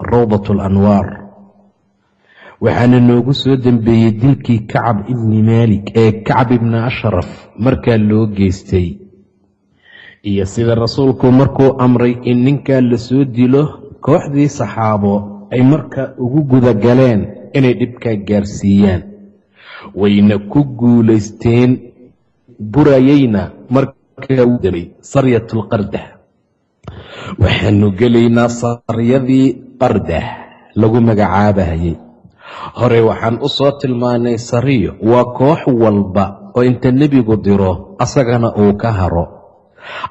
rawdat alanwaar waxaana noogu soo dembeeyey dilkii kacab ibni maalik ee kacab ibni ashraf markaa loo geystay. Iyo sida rasuulku markuu amray in ninkaa la soo dilo kooxdii saxaabo ay markaa ugu guda galeen inay dhibkaa gaarsiiyaan. Wayna ku guulaysteen burayeyna saryat lqardah waxaanu gelaynaa saryadii qardah lagu magacaabayay hore waxaan u soo tilmaanay sariyo waa koox walba oo inta nebigu diro asagana uu ka haro.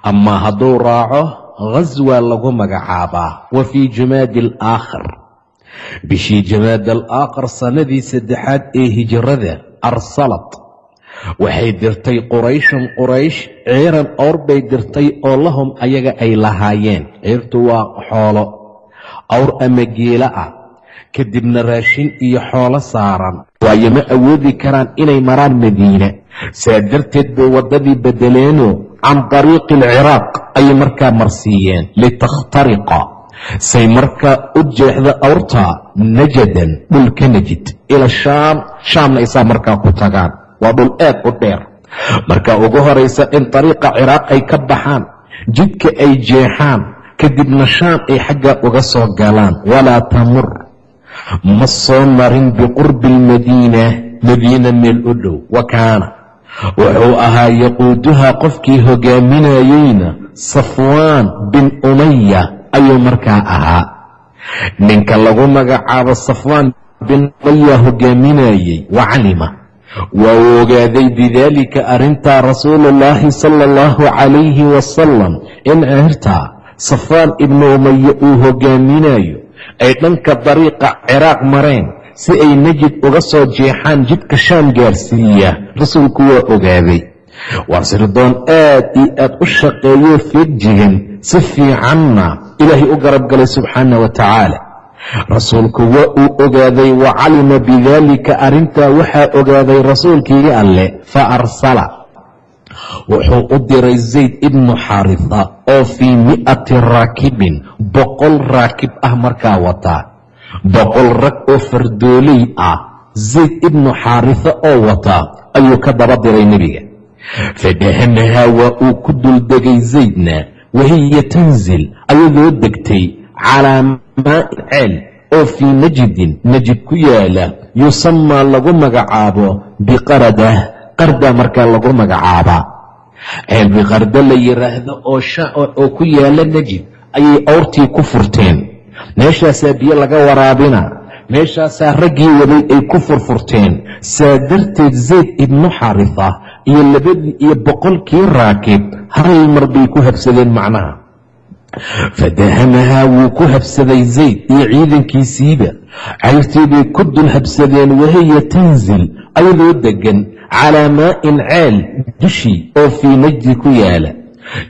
Ama hadduu raaco ghaswa lagu magacaabaa wa fii jamaadi alaakhar bishii jamaad alaakhar sannadii saddexaad ee hijrada arsalat waxay dirtay qurayshun quraysh ciiran owr bay dirtay oo lahum ayaga ay lahaayeen. Ciirtu waa xoolo awr ama geela ah. Kadibna raashin iyo xoolo saaran. Waayo ma awoodi karaan inay maraan madiine. Saa darteed bay waddadii bedeleeno can dariiqi alciraaq ayay markaa marsiiyeen. Litakhtariqa say markaa u jeexda awrta najadan dhulka najid. Ila shaam shaamna isaa markaa ku tagaan waa dhul aad u dheer. Marka ugu horaysa in dariiqa ciraaq ay ka baxaan jidka ay jeexaan kadibna shaam ay xagga uga soo galaan. Walaa tamur. Ma soo marin biqurbi almadiina madiina meel u dhow. Wa kaana. Wuxuu ahaa yaquuduhaa qofkii hogaaminayeyna safwaan bin umaya ayuu markaa ahaa. Ninka lagu magacaabo safwaan bin umaya hogaaminayey wa calima waa ogaaday bidaalika arrintaa rasuuluullaahi sala allahu calayhi wasalam in ceertaa safaan ibnu umaye uu hogaaminayo ay dhanka dariiqa ciraaq mareen si ay najid uga soo jeexaan jidka shaam gaarsiiya. Rasuulku waa ogaaday. Waa sirdoon aad iyo aad u shaqeeyoo feegjigan si fiicanna ilaahay u garab galay subxaana wa tacaala rasuulku waa uu ogaaday wa calima bidaalika arrintaa waxaa ogaaday rasuulkii alle fa arsala. Wuxuu u diray zayd ibnu xaarisa oo fii mi'ati raakibin boqol raakib ah markaa wataa boqol rag oo fardooley ah zayd ibnu xaarisa oo wataa ayuu ka daba diray nebiga. Fadahamahaa waa uu ku duldegay zaydna wahiya tanzil ayadoo degtay calaa ceel oo fii najidin najid ku yaalla yusamaa lagu magacaabo biqaradah qarda markaa lagu magacaabaa ceel biqarda la yiraahdo oo ku yaalla najid ayay awrtii ku furteen. Meeshaasaa biyo laga waraabina meeshaasaa raggii waday ay ku furfurteen. Saa darteed zayd ibnu xarisa iyo labadii iyo boqolkii raakib hal mar bay ku habsadeen macnaha fadahamahaa wuu ku habsaday zayd iyo ciidankiisiiba cayrtii bay ku dul habsadeen wahiya tanzil ayadoo deggan calaa maa'in ceel dushii oo fii najdi ku yaalla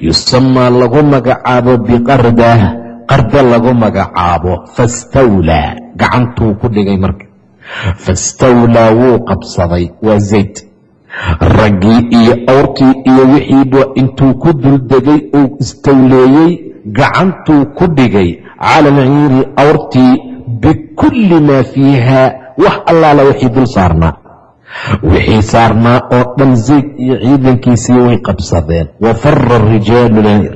yusamaa lagu magacaabo biqardah qarda lagu magacaabo fastawlaa gacantuu ku dhigay marka fastawlaa wuu qabsaday waa zayd raggii iyo awrtii iyo wixiiba intuu ku duldegay uu istawleeyey gacantuu ku dhigay cala alciiri awrtii bikulli maa fiiha wax allaala wixii dul saarnaa. Wixii saarnaa oo dhan zayd iyo ciidankiisii way qabsadeen. Wa fara rijaalu lciir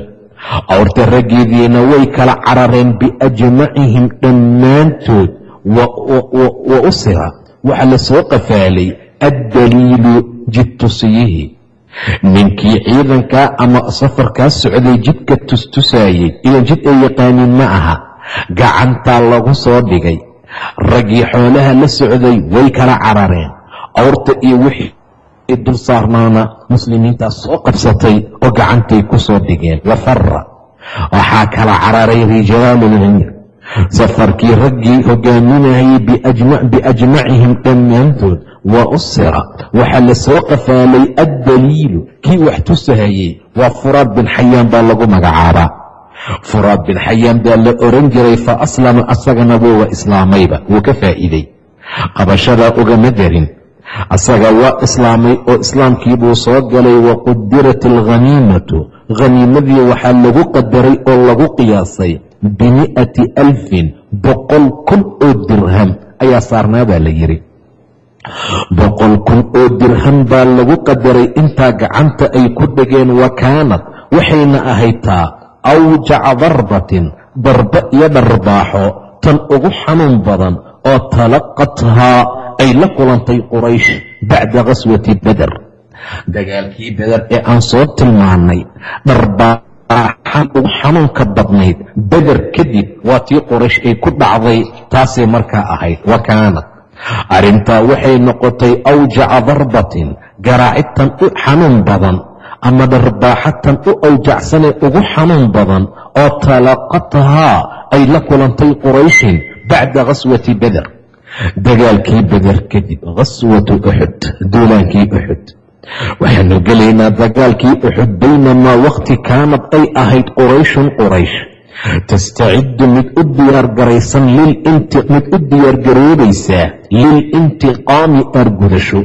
awrta raggeediina way kala carareen biajmacihim dhammaantood. Wa usira waxaa la soo qafaalay addaliilu jidtusiyihii ninkii ciidankaa ama safarkaa socday jidka tustusaayey idan jid ay yaqaaniin ma aha. Gacantaa lagu soo dhigay. Raggii xoolaha la socday way kala carareen. Awrta iyo wixii dul saarnaana muslimiintaas soo qabsatay oo gacantay ku soo dhigeen. Wafara waxaa kala cararay rijaalulhir safarkii raggii hogaaminayay biajmacihim dhammaantood wa usira. Waxaa la soo qafaalay addaliilu kii wax tusahayey waa furaad bin xayaan baa lagu magacaabaa. Furaad bin xayaan baa la oran jiray fa aslama asagana wuuwa islaamayba. Wuu ka faa'iiday. Qabashadaa ugama darin. Asaga waa islaamay oo islaamkii buu soo galay wa qudirat alghaniimatu khaniimadii waxaa lagu qadaray oo lagu qiyaasay bimi'ati alfin boqol kun oo dirham ayaa saarnaa baa la yidhi boqol kun oo dirham baa lagu qadaray intaa gacanta ay ku dhegeen wa kaanad waxayna ahaytaa awjaca darbatin darba iyo dharbaaxo tan ugu xanuun badan oo talaqathaa ay la kulantay quraysh bacda khaswati beder dagaalkii beder ee aan soo tilmaannay dharbaaxan ugu xanuunka badnayd beder kadib waa tii quraysh ay ku dhacday taasay markaa ahayd. Wa kaanad arrintaa waxay noqotay awjaca darbatin garaacidtan u xanuun badan ama dharbaaxatan u awjacsanee ugu xanuun badan oo talaqathaa ay la kulantay qurayshin bacda khaswati beder dagaalkii beder kadib khaswatu uxud duulaankii uxud waxaanu gelaynaa dagaalkii uxud baynamaa wakhti kaanad ay ahayd qurayshun quraysh tastaciddu mid u diyaargaraysan mid u diyaargaroobaysaa lilintiqaami argudasho.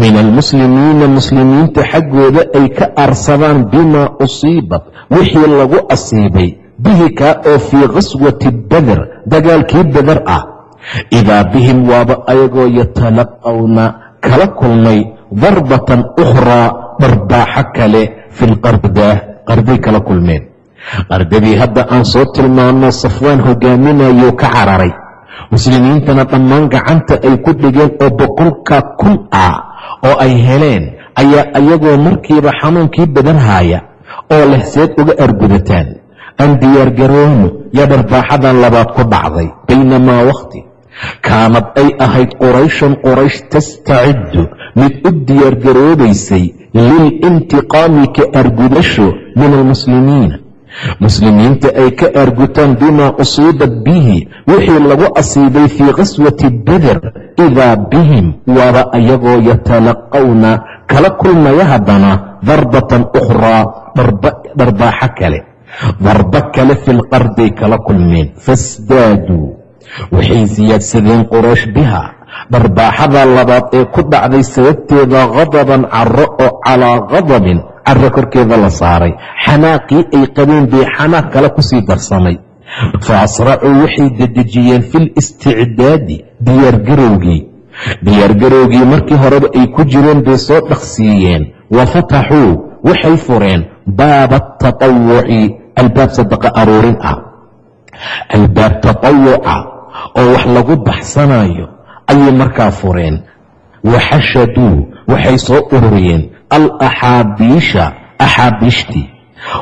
Min almuslimiina muslimiinta xaggooda ay ka aarsadaan bimaa usiibat wixii lagu asiibay bihi kaa oo fii khaswati beder dagaalkii beder ah. Idaa bihim waaba ayagoo yatalaqawna kala kulmay darbatan ukhraa dharbaaxo kale fi lqardaah qarday kala kulmeen. Qardadii hadda aan soo tilmaanno safwaan hogaaminayuu ka cararay. Muslimiintana dhammaan gacanta ay ku dhigeen oo boqolka kun ah oo ay heleen ayaa ayagoo markiiba xanuunkii badan haaya oo leh seed uga argudataan. Aan diyaargaroono yaa dharbaaxadan labaad ku dhacday baynamaa wakhti kaanad ay ahayd qurayshun quraysh tastaciddu mid u diyaargaroobaysay lilintiqaami ka argudasho min almuslimiina muslimiinta ay ka argutaan bimaa usiibat bihi wixii lagu asiibay fii khaswati beder idaa bihim waaba ayagoo yatalaqawna kala kulmaya haddana darbatan ukhraa dharbaaxo kale. Darbo kale fi lqarday kala kulmeen fasdaaduu waxay siyaadsadeen quraysh biha dharbaaxada labaad ee ku dhacday sababteeda qadaban caro oo calaa qadabin caro korkeeda la saaray. Xanaaqii ay qabeen bay xanaaq kale ku sii darsamay. Fa asracuu waxay dedejiyeen fi listicdaadi diyaargarowgii diyaargarowgii markii horeba ay ku jireen bay soo dhaqsiiyeen. Wa fataxuu waxay fureen baaba tatawuci albaab sadaqa aruurin ah. Albaab tatawuca oo wax lagu baxsanayo ayay markaa fureen. Waxashaduu waxay soo ururiyeen. Alaxaabiisha axaabiishtii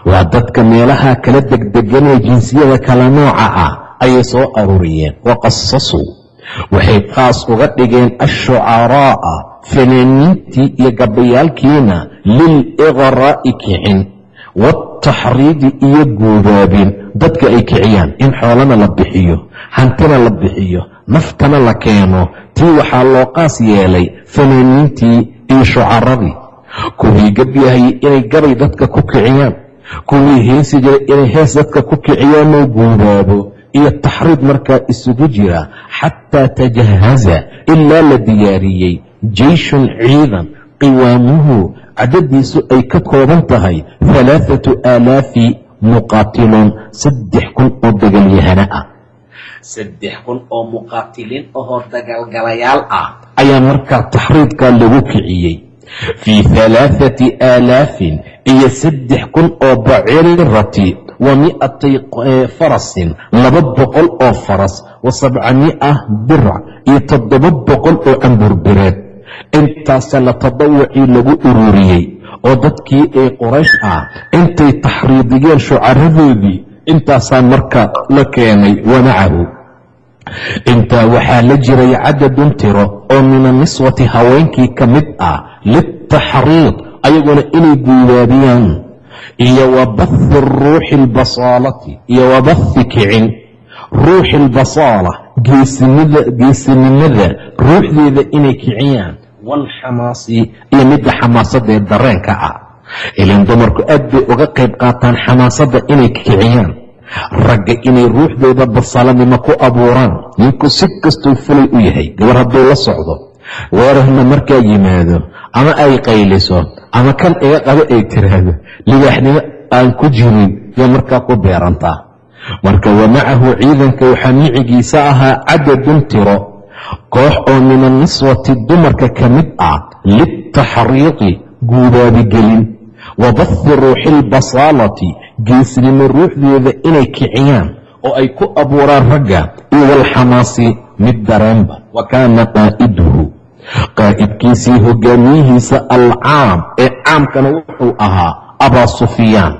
waa dadka meelaha kala degdeganee jinsiyada kala nooca ah ayay soo aruuriyeen waqasasuu waxay qaas uga dhigeen ashucaraa'a fanaaniintii iyo gabayaalkiina liliqraa'i kicin waaltaxriidi iyo guubaabin. Dadka ay kiciyaan in xoolana la bixiyo hantina la bixiyo naftana la keeno tii waxaa loo qaas yeelay fanaaniintii iyo shucaradii. Kuwii gabyahayay inay gabay dadka ku kiciyaan. Kuwii heesi jiray inay hees dadka ku kiciyaanoo guubaabo. Iyo taxriid markaa isugu jira xataa tajahaza ilaa la diyaariyey. Jeyshun ciidan qiwaamuhu cadadiisu ay ka kooban tahay halaathatu aalaafi muqaatiluun saddex kun oo dagalyahana ah saddex kun oo muqaatiliin ahoo dagaalgalayaal ah. Ayaa markaa taxriidkaa lagu kiciyey fii halaathati aalaafin iyo saddex kun oo bacirati wa mi'atay farasin laba boqol oo faras wa sabcamia birac iyo toddoba boqol oo camburbireed intaasa la tadawucii lagu ururiyey oo dadkii ee quraysh ah intay taxriidiyeen shucaradoodii intaasaa marka la keenay wamacahu intaa waxaa la jiray cadadun tiro oo min aniswati haweenkii ka mid ah liltaxriid ayaguna inay guubaabiyaan. Iyo wa bathi ruuxi albasaalati iyo wa kicin. Ruuxi albasaala geesinimada ruuxdeeda inay kiciyaan. Waalxamaasi iyo midda xamaasadee dareenka ah ilan dumarku aad bay uga qayb qaataan xamaasadda inay kiciyaan. Ragga inay ruuxdooda basalanimo ku abuuraan. Ninku si kastuu fulay u yahay gabar hadduu la socdo weerarna markaa yimaado ama ay qayliso ama kan iga qabo ay tiraahdo libaaxnimo aan ku jirin yo markaa ku beerantaa marka wa macahu ciidanka waxaa micigiisa ahaa cadadun tiro koox oo min anniswati dumarka ka mid ah liltaxriiqi guubaabigelin wa bathi ruuxi albasaalati geesnimo ruuxdeeda inay kiciyaan oo ay ku abuuraan ragga iyo walxamaasi mid dareenba wa kaana qaa'iduhu qaa'idkiisii hogaamiyihiisa alcaam ee caamkana wuxuu ahaa abaa sufyaan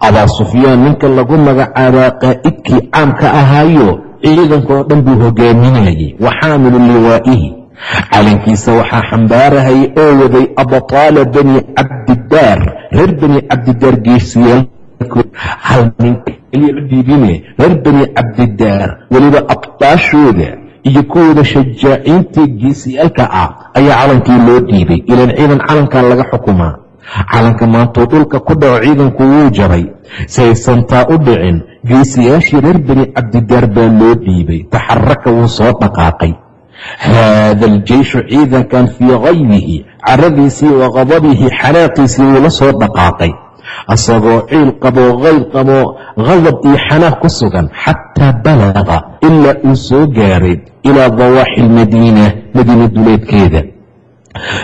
abaa sufyaan ninka lagu magacaabaa qaa'idkii caamka ahaayo ciidankoo dhan buu hogaaminayay wa xaamilu liwaa'ihi calankiisa waxaa xambaarahayay oo waday abtaala bani cabdidaar reer bani cabdidaar geesiyaal hal nin keliya la dhiibine reer bani cabdidaar weliba abtaashooda iyo kuwooda shajaaciintii geesiyaalka ah ayaa calankii loo dhiibay ilaan ciidan calankaa laga xukumaa calanka maantuu dhulka ku dhaco ciidanku wuu jabay. Si aysan taa u dhicin geesiyaashii reer bani cabdidaar baa loo dhiibay taxaraka wuu soo dhaqaaqay haada aljeyshu ciidankan fii kaybihi caradiisii wa qadabihi xanaaqiisii wuu la soo dhaqaaqay asagoo ciil qaboo qayb qaboo qadab iyo xanaaq ku sugan xataa balaqa ilaa uu soo gaaray ilaa dawaaxi lmadiina madiina duleedkeeda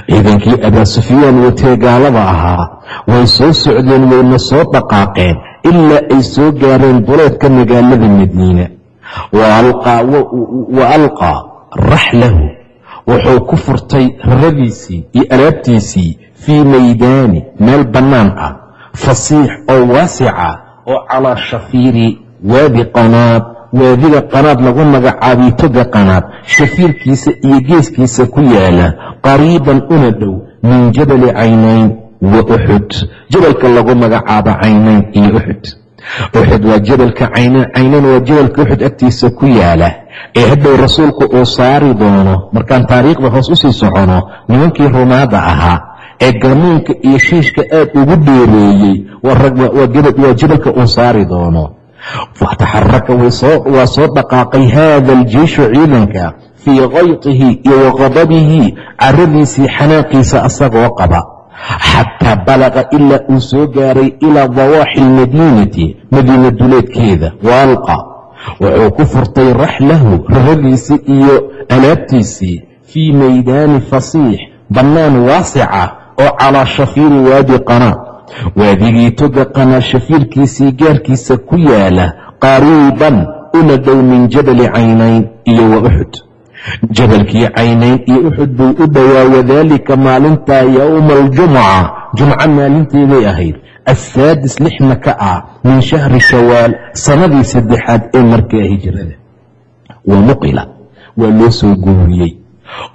ciidankii abaa sufyaan watee gaalada ahaa way soo socdeen wayna soo dhaqaaqeen ilaa ay soo gaareen duleedka magaalada madiina wa raxlahu. Wuxuu ku furtay raradiisii iyo alaabtiisii fii maydaani meel bannaan ah. Fasiix oo waasica oo calaa shafiiri waadi qanaad. Waadiga qanaad lagu magacaabay toga qanaad. Shafiirkiisa iyo geeskiisa ku yaalla. Qariiban una dhow min jabali caynayn wa uxud jabalka lagu magacaabo caynayn iyo uxud uxud waa jabalka caynayn caynayn waa jabalka uxud agtiisa ku yaalla. Ee hadhow rasuulku uu saari doono markaan taariikhda hoos u sii socono nimankii rumaada ahaa ee gamuunka iyo shiishka aad ugu dheereeyey waa jabalka uu saari doono. Taxaraka waa soo dhaqaaqay haada aljeishu ciidanka fii kaytihi iyo waqadabihi caradiisii xanaaqiisa asagoo qaba xataa balaqa ilaa uu soo gaaray ilaa dawaaxi almadiinati madiina duleedkeeda. Waalqa wuxuu ku furtay raxlahu raradiisii iyo alaabtiisii fii maydaani fasiix bannaan waasica oo calaa shafiiri waadi qanaa waadigii toga qanaa shafiirkiisii gaarkiisa ku yaalla qariiban una dhow min jabali caynayn iyo wa uxud jabalkii caynayn iyo uxud buu u dhowaa wadaalika maalintaa yowma aljumuca jumco maalinteeday ahayd. Assaadis lixna ka ah min shahri shawaal sanadii saddexaad ee markaa hijrada wa nuqila waa loo soo guuriyey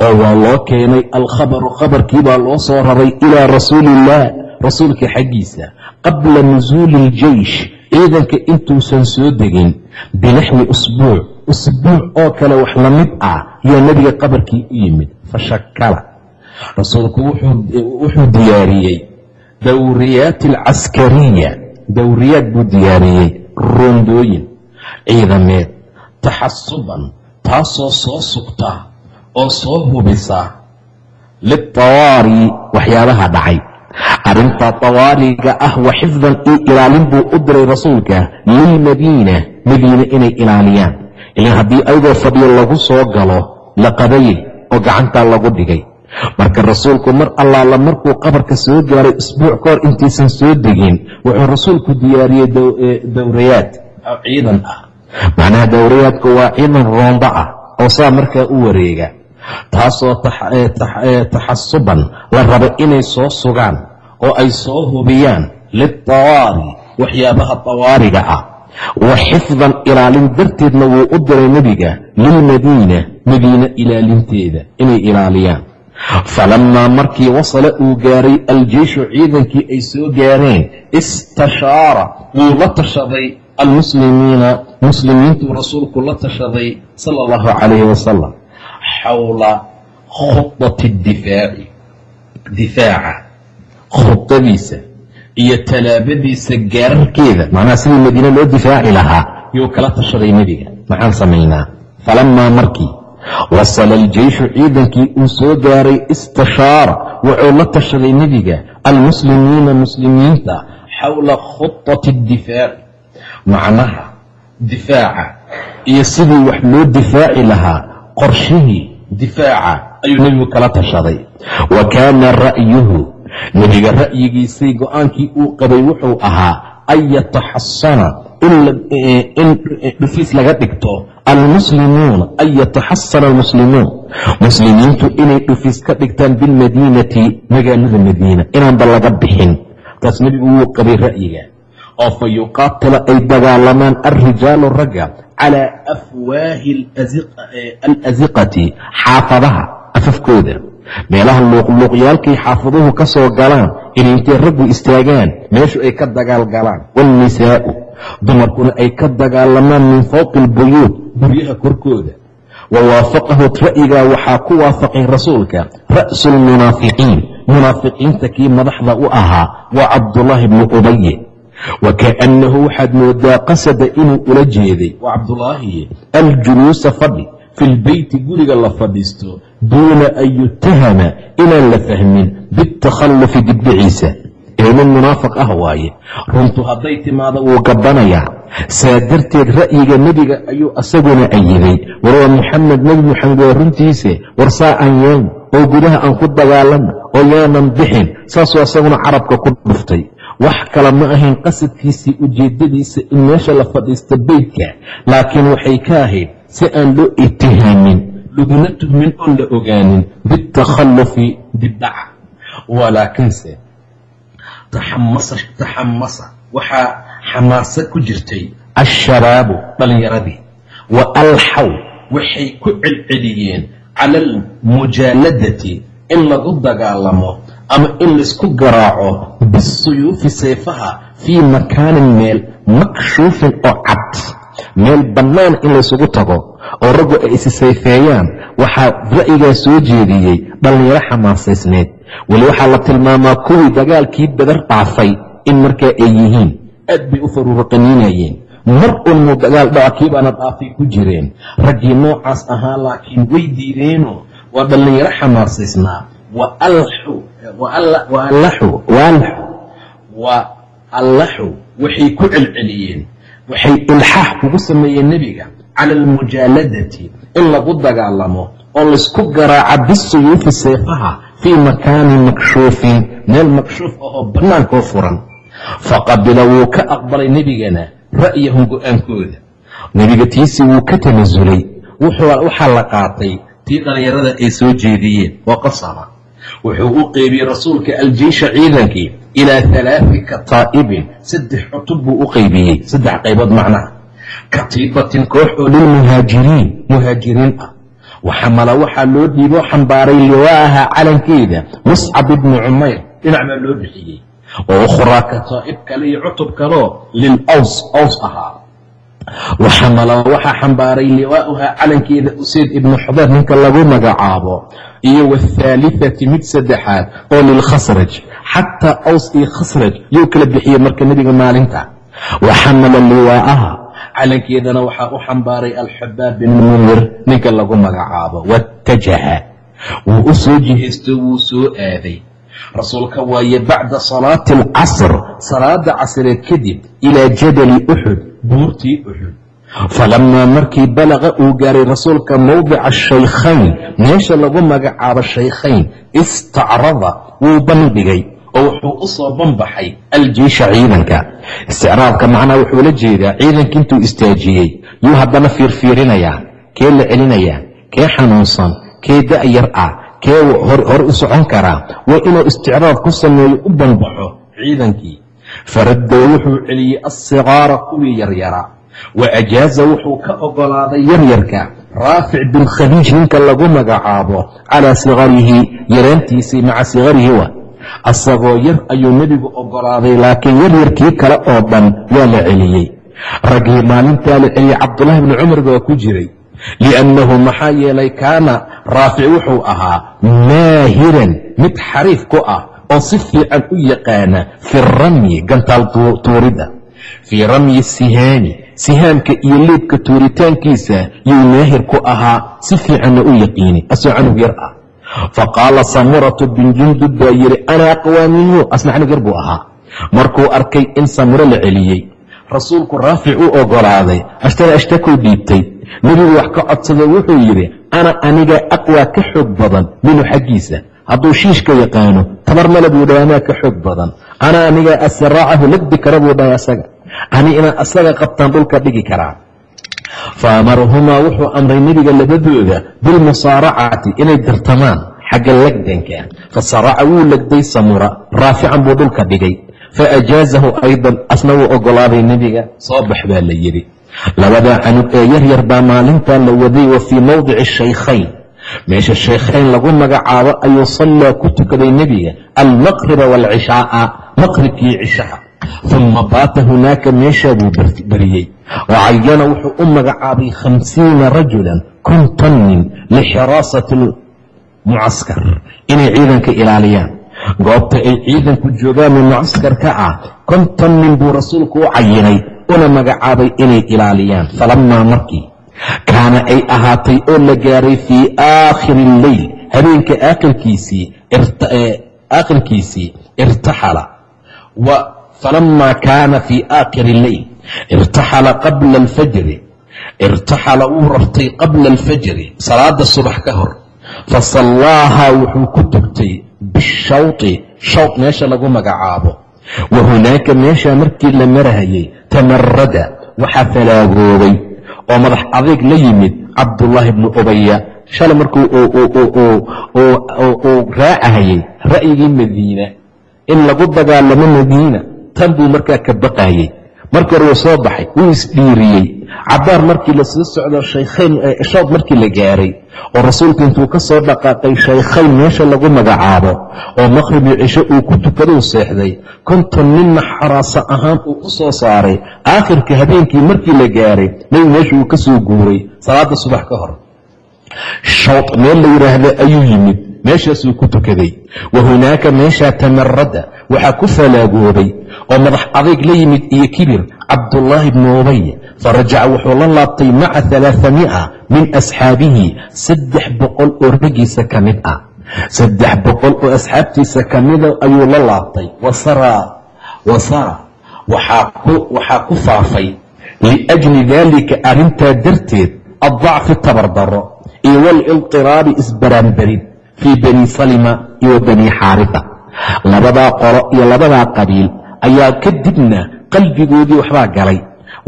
oo waa loo keenay alkhabaru khabarkii baa loo soo raray ilaa rasuuliillaah rasuulka xaggiisa qabla nusuuli iljeish ciidanka intuusan soo degin binaxwi usbuuc usbuuc oo kale wax la mid ah yaa nebiga qabarkii u yimid. Fashakala rasuulku wuxuu diyaariyey dawriyaati alcaskariya dawriyaad buu diyaariyey roondooyin ciidameed taxasuban taasoo soo sugta oo soo hubisa litawaari waxyaabaha dhacay. Arrintaa tawaariga ah wa xifdan io ilaalin buu u diray rasuulka lilmadiina madiine inay ilaaliyaan ilan haddii ayagoo fadhiyo lagu soo galo la qabayey oo gacantaa lagu dhigay. Marka rasuulku mar allaala markuu qabarka soo gaaray isbuuc ka hor intaysan soo degin wuxuu rasuulku diyaariyey dowrayaad ciidan ah. Macnaha dowrayaadku waa ciidan roombo ah oo saa markaa u wareega taasoo taxasuban la rabo inay soo sugaan oo ay soo hubiyaan litawaari waxyaabaha tawaariga ah wa xifdan ilaalin darteedna wuu u diray nebiga lilmadiina madiina ilaalinteeda inay ilaaliyaan. Falamaa markii wasala uu gaaray aljeyshu ciidankii ay soo gaareen istashaara wuu la tashaday. Almuslimiina muslimiintuu rasuulku la tashaday sala allahu calayhi wasalam xawla khudati difaaci difaaca khudadiisa iyo tallaabadiisa gaararkeeda macnaha sidii madiine loo difaaci lahaa yuu kala tashaday nebiga. Maxaan samaynaa? Falamaa markii wasala aljeyshu ciidankii uu soo gaaray istashaara wuxuu la tashaday nebiga almuslimiina muslimiinta xawla khudati difaaci macnaha difaaca iyo sidii wax loo difaaci lahaa qorshihii difaaca ayuu nebigu kala tashaday. Wa kaana ra'yuhu nebiga ra'yigiisay go'aankii uu qabay wuxuu ahaa an yataxasana in dhufiis laga dhigto almuslimuuna an yataxasana almuslimuun. Muslimiintu inay dhufiis ka dhigtaan bilmadiinati magaalada madiina inaanba laga bixin. Taas nebigu wuu qabay ra'yiga oo fa ay dagaalamaan alrijaalu ragga calaa afwaahi alasiqati xaafadaha afafkooda meelaha luuqluuqyaalkay xaafaduhu ka soo galaan inay intay raggu istaagaan meeshu ay ka dagaalgalaan waannisaa'u dumarkuna ay ka dagaalamaan min fowqi albuyuud guryaha korkooda. Wa waafaqahu ra'yigaa waxaa ku waafaqay rasuulka ra'su lmunaafiqiin munaafiqiinta kii madaxda u ahaa waa cabdullaahi bnu ubaye wa kaannahu waxaad moodaa qasada inuu ula jeeday waa cabdulaahi aljuluusa fadhi fi lbeyti guriga la fadhiisto duuna an yutahama inaan la fahmin bitakhallufi dibdhiciisa eemin munaafiq ah waaye runtu hadday timaado wuu gabbanayaa saa darteed ra'yiga nebiga ayuu asaguna ayiday war waa muxamed nebi moxamed waa runtiise war saa aan yeelno oo gudaha aan ku dagaalanno oo yaanan bixin saasuu asaguna carabka ku dhuftay. Wax kale ma ahayn qasadkiisii ujeeddadiisa in meesha la fadhiisto beydka laakiin waxay ka ahayd si aan loo itihaamin laguna tuhmin oon la ogaanin bitakhallufi dibdhaca walaakiinse taxamasa waxaa xamaasa ku jirtay ashabaabu dhallinyaradii wa alxaw waxay ku celceliyeen cala almujaaladati in lagu dagaalamo ama in laysku garaaco bisuyuufi seefaha fii makaanin meel makshuufin oo cad meel bannaan in laysugu tago oo raggu ay isi sayfeeyaan waxaa ra'yigaa soo jeediyey dhallinyaro xamaasaysneed weli waxaa la tilmaamaa kuwii dagaalkii badar dhaafay in markaa ay yihiin. Aad bay u faruuraqaniinayeen. Mar unmuu dagaal dhaca kii baana dhaafay ku jireen. Raggii noocaas ahaa laakiin way diideenoo waa dhallinyaro xamaasaysnaa wa allaxu waxay ku celceliyeen waxay ilxaax kugu sameeyeen nebiga cala almujaaladati in lagu dagaalamo oo laysku garaaca bisuyuufi seefaha fii makaanin makshuufin meel makshuuf ahoo bannaankoo furan. Faqabila wuu ka aqbalay nebigana ra'yahum go'aankooda. Nebiga tiisii wuu ka tanasulay waxaa la qaatay tii dhallinyarada ay soo jeediyeen wa qasama wuxuu u qeybiyey rasuulka aljeysha ciidankii ilaa halaai kataa'ibin saddex cutub buu u qeybiyey saddex qaybood macnaha katiibatin koox oo lilmuhaajiriin muhaajiriin ah waxamala waxaa loo dhiiboo xambaaray liwaaha calankeeda muscab ibni cumayr dhinac baa loo bixiyey oo ukhraa kataa'ib kale iyo cutub kaloo lil aws aws ahaa waxamala waxaa xambaaray liwaa'uhaa calankeeda usayd ibnu xudeer ninka lagu magacaabo. Iyo wathaalithati mid saddexaad oo lilkhasraj xataa aws iyo khasraj yuu kala bixiyey marka nebiga maalinta. Waxamala liwaa'aha calankeedana waxaa u xambaaray alxabaab bin mundir ninka lagu magacaabo. Waatajaha wuu u soo jihaysto wuu soo aaday rasuulka waaye bacda salaati alcasr salaada casireed kadib ilaa jabali uxud buurtii uxud falamaa markii balaqa uu gaaray rasuulka mowdica shaykhayn meesha lagu magacaabo shaykhayn istacrada wuu bandhigay oo wuxuu u soo banbaxay aljeisha ciidanka. Isticraabka macnaa wuxuu la jeedaa ciidanka intuu istaajiyey. Yuu haddana fiirfiirinayaa kee la celinayaa kee xanuunsan kee da'yar ah kee hore u socon karaa. Waa inuu isticraab ku sameeyo u banbaxo ciidankii. Faraddow wuxuu celiyey assikaara kuwii yaryaraa wa ajaaza wuxuu ka ogolaaday yaryarka. Raafic bin khadiij ninka lagu magacaabo calaa sikarihi yaraantiisii maca sikarihi wa. Asagoo yar ayuu nebigu ogolaaday laakiin yaryarkii kale oo dhan waa la celiyey raggii maalintaa la celiyey cabdulahi bni cumar baa ku jiray liannahu maxaa yeelay kaana raafic wuxuu ahaa maahiran mid xariif ku ah oo si fiican u yaqaana fi ramyi gantaal tuuridda fii ramyi sihaami sihaamka iyo leebka tuuritaankiisa yuu maahir ku ahaa si fiicanna u yaqiini asoo canug yar ah faqaala samuratu bin jundub baa yidhi ana aqwaa minhu asna canug yar buu ahaa markuu arkay in samuro la celiyey rasuulku raafic u ogolaaday ashtana ashtakow dhiibtay nebigu wax ka codsada wuxuu yidhi ana aniga aqwaa ka xoog badan minhu xaggiisa. Hadduu shiishka yaqaano tabar male buu dhaha anaa ka xoog badan. Ana aniga asraacahu lagdi kara buu dhahay asaga. Ani inaan asaga qabtaan dhulka dhigi karaa. Fa amarahumaa wuxuu amray nebiga labadooda bilmusaaracati inay dirtamaan xagga lagdanka. Fasaraca wuu legday samura raafican buu dhulka dhigay. Faajaazahu aydan asna wuu ogolaaday nebiga soo bax baa la yidhi labadaa canug ee yaryar baa maalintaa la waday wa fii mowdici shaykhayn. Meesha shaykhayn lagu magacaabo ayuu sallaa ku tukaday nebiga almaqriba waalcishaaa maqribkii cishaha. Uma baata hunaaka meeshaa buu bariyey. Wacayana wuxuu u magacaabay khamsiina rajulan konton nin lixiraasati mucaskar inay ciidanka ilaaliyaan. Goobta ay ciidanku joogaanee mucaskarka ah konton nin buu rasuulku u cayinay una magacaabay inay ilaaliyaan. Falamaa markii kaana ay ahaatay oo la gaaray fii aakhiri illeyl habeenka aakhirkiisii irtaxala. Falamaa kaana fii aakhiri illeyl irtaxala qabla alfajri irtaxala wuu rartay qabla alfajri salaada subax ka hor. Fasallaahaa wuxuu ku tugtay bishawti shawt meesha lagu magacaabo wa hunaaka meeshaa markii la marahayey tamarada waxaa falaagoobay oo madax adeyg la yimid cabdullaahi bnu ubaya shalay markuu uu raacahayey ra'yigii madiina in lagu dagaalamo madiina tan buu markaa ka baqayey markii hore wuu soo baxay wuu isdhiiriyey cabaar markii la soo socdo shaykhayn shood markii la gaaray oo rasuulku intuu ka soo dhaqaaqay shaykhayn meesha lagu magacaabo oo maqhrib iyo cisho uu ku tukadou seexday konton ninna xaraasa ahaan uu u soo saaray. Aakhirka habeenkii markii la gaaray nebigu meesha uu ka soo guuray salaada subax ka hor. Shawd meel la yidhaahda ayuu yimid meeshaasuu ku tukaday. Wa hunaaka meeshaa tamarada waxaa ku falaagoobay oo madax adayg la yimid iyo kibir cabdullaahi bnu ubay farajaca wuxuu la laabtay maca alaaamia min asxaabihi saddex boqol oo raggiisa ka mid ah. Saddex boqol oo asxaabtiisa ka mida ayuu la laabtay. Wasara waxaa ku faafay. Liajli daalika arrintaa darteed addacfi tabardaro iyo waliltiraabi isbaraanbarin fii bani salima iyo bani xaarifa. Labadaa qolo iyo labadaa qabiil ayaa kadibna qalbigoodii waxbaa galay.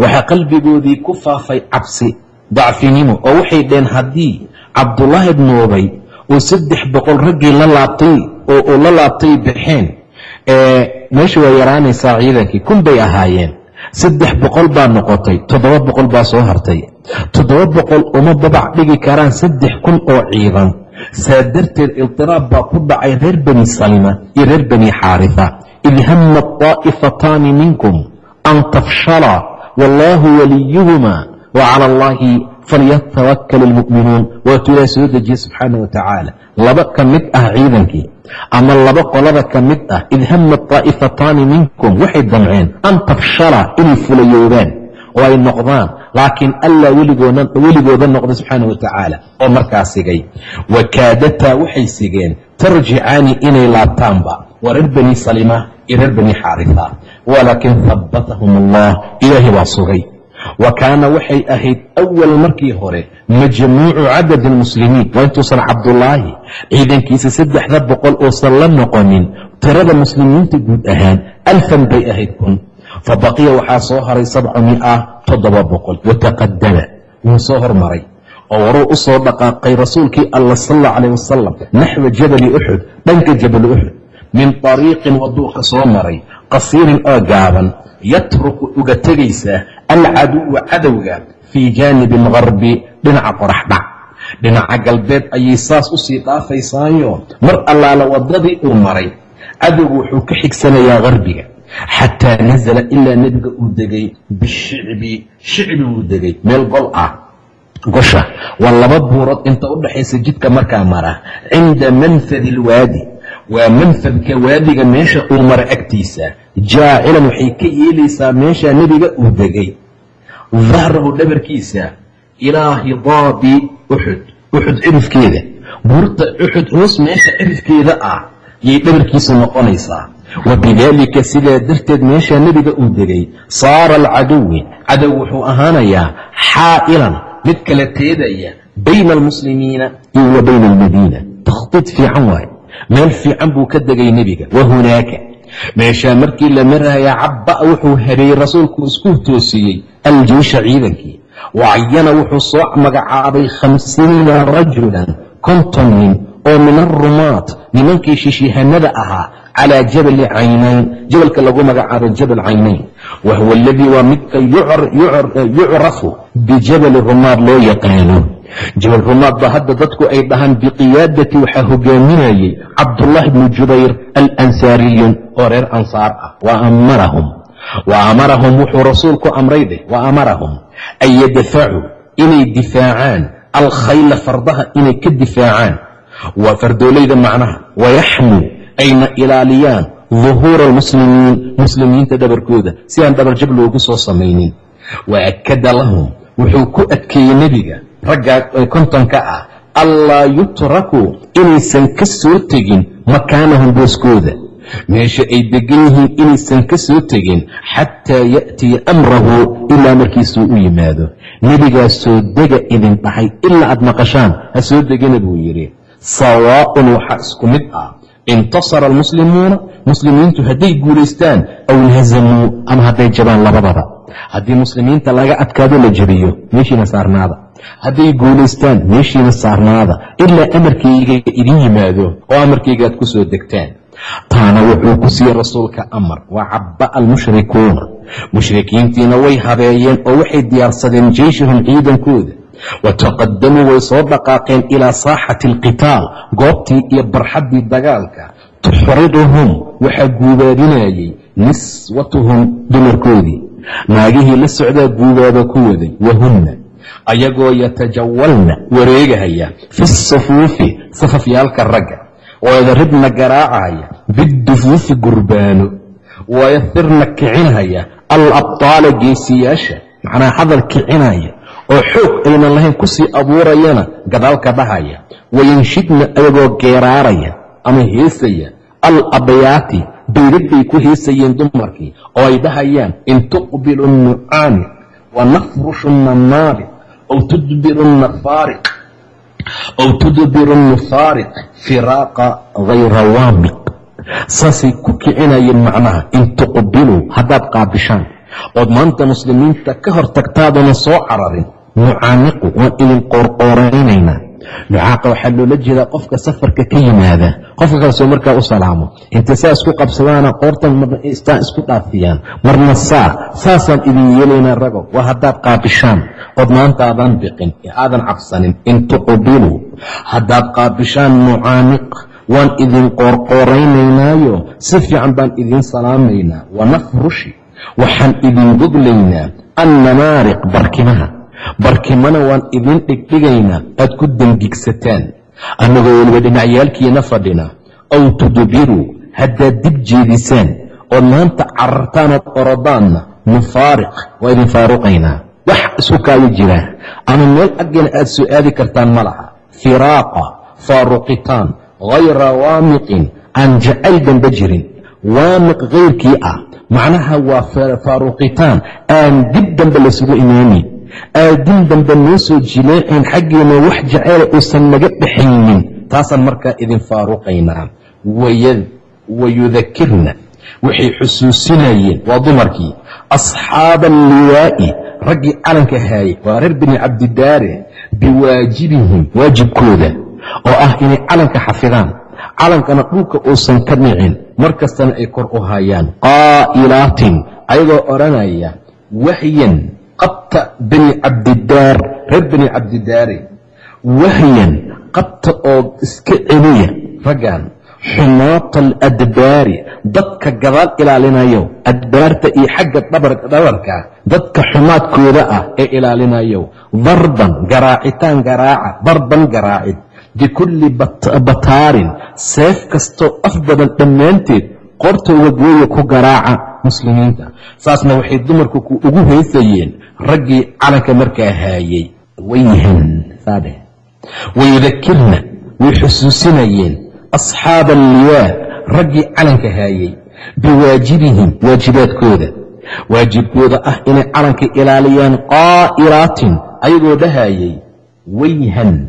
Waxaa qalbigoodii ku faafay cabsi dacfinimo oo waxay dhaheen haddii cabdulaahi bnu ubay oo saddex boqol raggii la laabtay oo la laabtay baxeen meesha waa yaraanaysaa ciidankii kun bay ahaayeen. Saddex boqol baa noqotay toddoba boqol baa soo hartay. Toddoba boqol uma babac dhigi karaan saddex kun oo ciidan saa darteed iltiraab baa ku dhacay reer bani salima iyo reer bani xaarifa id hama طaa'ifataani minkum an tafshala wallaahu waliyuhuma wa cala allahi falyatawakal اlmu'minuun waatuu ilaah soo dejiye subxaana wa tacaala laba ka mid ah ciidankii ama laba qolada ka mid ah id hama طaa'ifataani minkum waxay damceen an tafshala inay fulayoobaan oo ay noqdaan. Laakiin allah weligooda noqda subxaana wa oo markaa sigay. Wakaadataa waxay sigeen tarjicaani inay laabtaanba. Waa reer bani salima iyo reer bani xaarifa walaakin habbatahum allah ilaahay baa sugay. Wa kaana waxay ahayd awal markii hore majmuucu cadad almuslimiin. Waa intuusan cabdulaahi ciidankiisa saddexda boqol uusan la noqonin tirada muslimiinta guud ahaan alfan bay ahayd kun fa baqiya waxaa soo haray sabcu mia toddoba boqol. Wataqadama wuu soo hormaray. Oo waruu u soo dhaqaaqay rasuulkii alla sal alla calayh wasalam naxwa jabali uxud dhanka jabal uxud min طariiqin waduu ka soo maray qasiirin oo gaaban yatruku uga tegaysaa alcaduwa cadowga fii jaanibi algarbi dhinaca qoraxdhac dhinaca galbeed ayay saas u sii dhaafaysaayo mar allaala wadadii uu maray cadowgu wuxuu ka xigsanayaa garbiga xataa nasala ilaa nebiga uu degay bishicbi shicbi uu degay meel gol ah gosha waa laba buurood inta u dhaxaysa jidka markaa mara cinda manfadi alwaadi waa manfadka waadiga meesha uu mara agtiisa jaacilan waxay ka yeelaysaa meesha nebiga uu degay dahrahu dhabarkiisa ilaa hidaabi uxud uxud cirifkeeda buurta uxud hoos meesha cirifkeeda ah yay dhabarkiisa noqonaysaa wa bidaalika sidaa darteed meesha nebiga uu degay saara alcaduwi. Cadow wuxuu ahaanayaa xaa'ilan mid kala teedaya bayna almuslimiina iyo wa bayna almadiina. Takhdiid fiican waaye. Meel fiican buu ka degay nebiga wa hunaaka. Meeshaa markii la maraya cabba'a wuxuu habeeyey rasuulku isku toosiyey aljeysha ciidankii. Wacayana wuxuu soo magacaabay khamsiina rajulan konton nin oo min arumaat nimankii shishihanada ahaa calaa jabali caynayn jabalka lagu magacaabo jabal caynayn wa huwa aladii waa midka yucrafu bijabali rumaad loo yaqaano jabal rumaad ba hadda dadku ay dhahaan biqiyaadati waxaa hogaaminayey cabdullaahi bnu jubayr alansaariyun oo reer ansaar ah wa amarahum wa amarahum wuxuu rasuulku amray dheh wa amarahum an yadfacuu inay difaacaan alkhayla fardaha inay ka difaacaan waa fardoolayda macnaha wayaxmuu ayna ilaaliyaan duhuura almuslimiin muslimiinta dhabarkooda si aan dhabarjab loogu soo samaynin. Wa akada lahum wuxuu ku adkeeyey nebiga raggaa kontonka ah allaa yutrakuu inaysan ka soo tegin makaanahum booskooda. Meesha ay degan yihiin inaysan ka soo tegin xataa ya'tiya amrahu ilaa markiisuu u yimaado. Nebigaa soo dega idin dhahay ilaa aad maqashaan ha soo degana buu yidhi. Sawaa'un waxaa isku mid ah intasara almuslimuuna muslimiintu hadday guulaystaan aw inhazamuu ama hadday jabaan labadaba haddii muslimiinta laga adkaado la jabiyo meeshiina saarnaada hadday guulaystaan meeshiina saarnaada ilaa amarkayga idin yimaado oo amarkayga aad ku soo degtaan taana wuxuu ku siiyey rasuulka amar waa cabba'a almushrikuuna mushrikiintiina way habeeyeen oo waxay diyaarsadeen jeyshahum ciidankooda wataqadamuu way soo dhaqaaqeen ilaa saaxati alqitaal goobtii iyo barxaddii dagaalka tuxriduhum waxaa guubaabinayey niswatuhum dumarkoodii naagihii la socdaa guubaaba ku waday wahunna ayagoo yatajawalna wareegahaya fi sufuufi safafyaalka ragga wayadaribna garaacaya bidufuufi gurbaano wayahirna kicinhaya alabtaala geesiyaasha macnaa hadal kicinaya oo xoog aynan lahayn ku sii abuurayana gadaalka dhahaya wayanshidna ayagoo geeraaraya ama heesaya. Al abyaati baydad bay ku heesayeen dumarkii oo ay dhahayaan in tuqbilu nucaani wa nafrushu nanaari aw tudbiru nafaariq aw tudbiru nufaariq firaaqa hayra waamiq. Saasay ku kicinayeen macnaha in tuqbiluu haddaad qaabishaan. Ood maanta muslimiinta ka hor tagtaadana soo cararin nucaaniqu waan idin qoorqooraynaynaa nucaaqa waxaa loola jeedaa qofka safarka ka yimaada. Qofka kalesoo markaa u salaamo. Intay saa isku qabsadaana qoortan marna isku dhaafiyaan. Marna saa saasaan idin yeelaynaa rago waa haddaad qaabishaan. Ood maanta aadan biqin ee aadan cabsanin in tuqbiluu haddaad qaabishaan nucaaniq waan idin qoorqooraynaynaayo si fiican baan idin salaamaynaa. Wanafrushi waxaan idin goglaynaa annamaariq barkimaha barkimana waan idin dhigdhigaynaa aad ku dangigsataan annagoo weliba dhinacyaalkiina fadhina aw tudbiruu haddaad dib jeedisaan ood maanta carartaan ood orodaanna nufaariq waa idin faaruqaynaa wax isku kaayo jiraa ama meel aggana aad soo aadi kartaan ma laha. Firaaqa faaruqitaan hayra waamiqin aan jacayl dambe jirin. Waamiq kayrkii ah macnaha waa faaruqitaan aan dib dambe laysugu imaanin aadin dambe noo soo jileecin xaggeena wax jaceyla uusan naga dhexaynin. Taasaan markaa idin faaruqaynaa wayudakirna. Waxay xusuusinayeen waa dumarkii. Asxaaba alliwaa'i. Raggii calanka haayay waa reer bini cabdidaare. Biwaajibihim. Waajibkooda. Oo ah inay calanka xafidaan. Calankana dhulka uusan ka dhicin. Mar kastana ay kor u hayaan qaa'ilaatin. Ayagoo odhanaya waxyan qabta bani cabdidaar reer bani cabdidaare wahyan qabta oo iska celiya raggan xumaata aladbaari dadka gadaal ilaalinayo adbaarta iyo xagga dhabarka dadka xumaadkooda ah ee ilaalinayo darban garaacitaan garaaca darban garaacid bikulli bataarin seef kastoo af badan dhammaanteed qorta wagooya ku garaaca muslimiinta. Saasna waxay dumarku ugu heysayeen raggii calanka markaa haayey wayhan saadhe wayudakirna way xusuusinayeen. Asxaaba alliwaa raggii calanka haayey biwaajibihim waajibaadkooda. Waajibkooda ah inay calanka ilaaliyaan qaa'ilaatin ayagoo dhahayay wayhan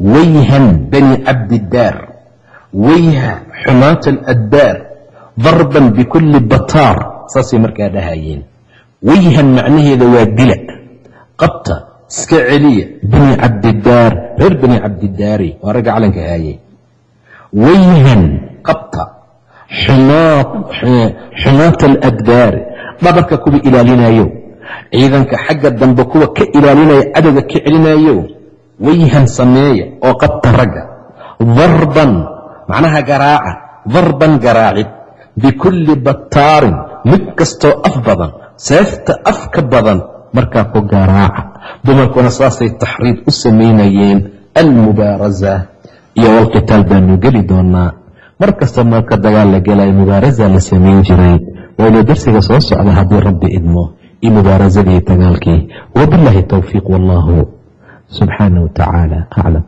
wayhan bani cabdidaar. Wayha xumaata aladbaar darban bikulli bataar saasay markaa dhahayeen wayhan macnaheeda waa dila. Qabta iska celiya. Bani cabdidaar reer bani cabdidaari. Waa ragga calanka haayey wayhan qabta. Xumaata aladbaari dhabarka kuwa ilaalinayo ciidanka xagga dambe kuwa ka ilaalinaya cadowga ka celinayo wayhan sameeya oo qabta ragga. Darban macnaha garaaca. Darban garaacid. Bikulli bataarin mid kastoo af badan seefta af ka badan markaa ku garaaca. Dumarkuna saasay taxriid u samaynayeen almubaarasa iyo walqitaal baanu geli doonaa. Mar kasta marka dagaal la gelayo mubaarasa la samayn jiray. Waynu darsiga soo socda haddii rabbi idmo. Iyo mubaarasadii dagaalkii. Wabilaahi towfiiq wallahu subxaana wa tacaala aclam